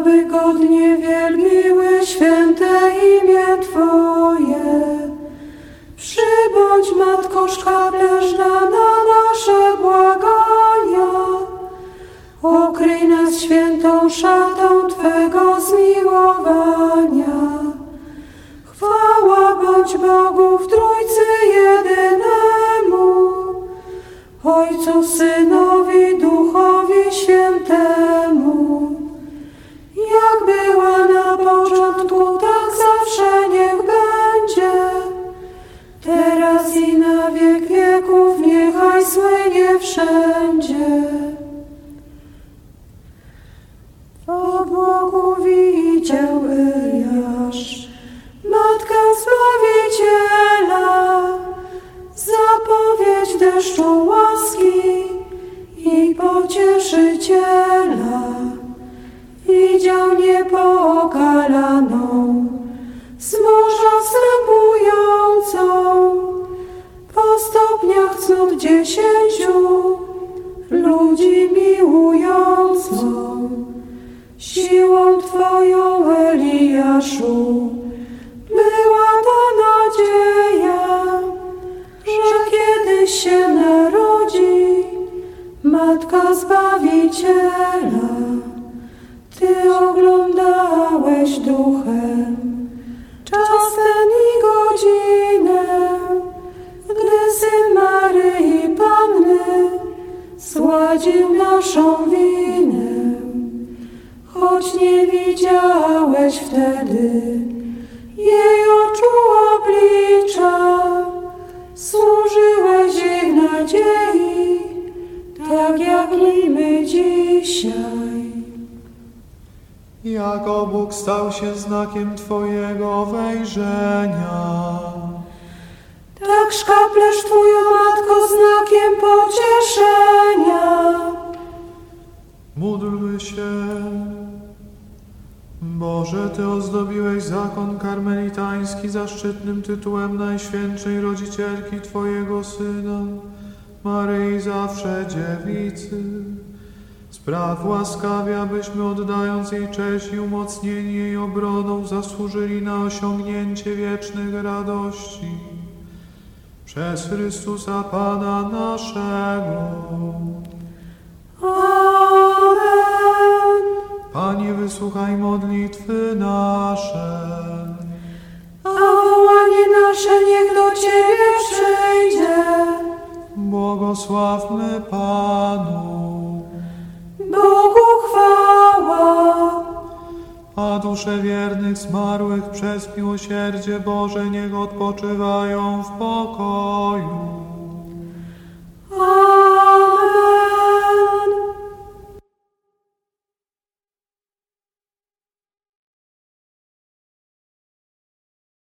aby godnie wielbiły święte imię Twoje. Przybądź Matko Szkapleżna na nasze błagania. Okryj nas świętą szatą Twego zmiłowania. Chwała bądź Bogu w Trójcy jedynemu, Ojcu, Synowi, Duchowi Świętemu. Obłoku widział Eliasz, Matkę Zbawiciela, zapowiedź deszczu łaski i pocieszyciela. Widział niepokalaną, z morza wstępującą, po stopniach cnót dziesięciu, ludzi miłującą. Była ta nadzieja, że kiedyś się narodzi Matka Zbawiciela. Ty oglądałeś duchem czas ten i godzinę, gdy Syn Maryi Panny zgładził naszą winę. Choć nie widziałeś wtedy jej oczu oblicza, służyłeś jej nadziei, tak jak i my dzisiaj. Jako Bóg stał się znakiem Twojego wejrzenia. Tak szkaplesz Twoją matko znakiem Boże, Ty ozdobiłeś zakon karmelitański zaszczytnym tytułem Najświętszej Rodzicielki Twojego Syna, Maryi zawsze Dziewicy. Spraw łaskawie, abyśmy oddając jej cześć i umocnienie jej obroną zasłużyli na osiągnięcie wiecznych radości. Przez Chrystusa Pana naszego. Wysłuchaj modlitwy nasze. A wołanie nasze niech do Ciebie przyjdzie. Błogosławmy Panu. Bogu chwała. A dusze wiernych zmarłych przez miłosierdzie Boże niech odpoczywają w pokoju.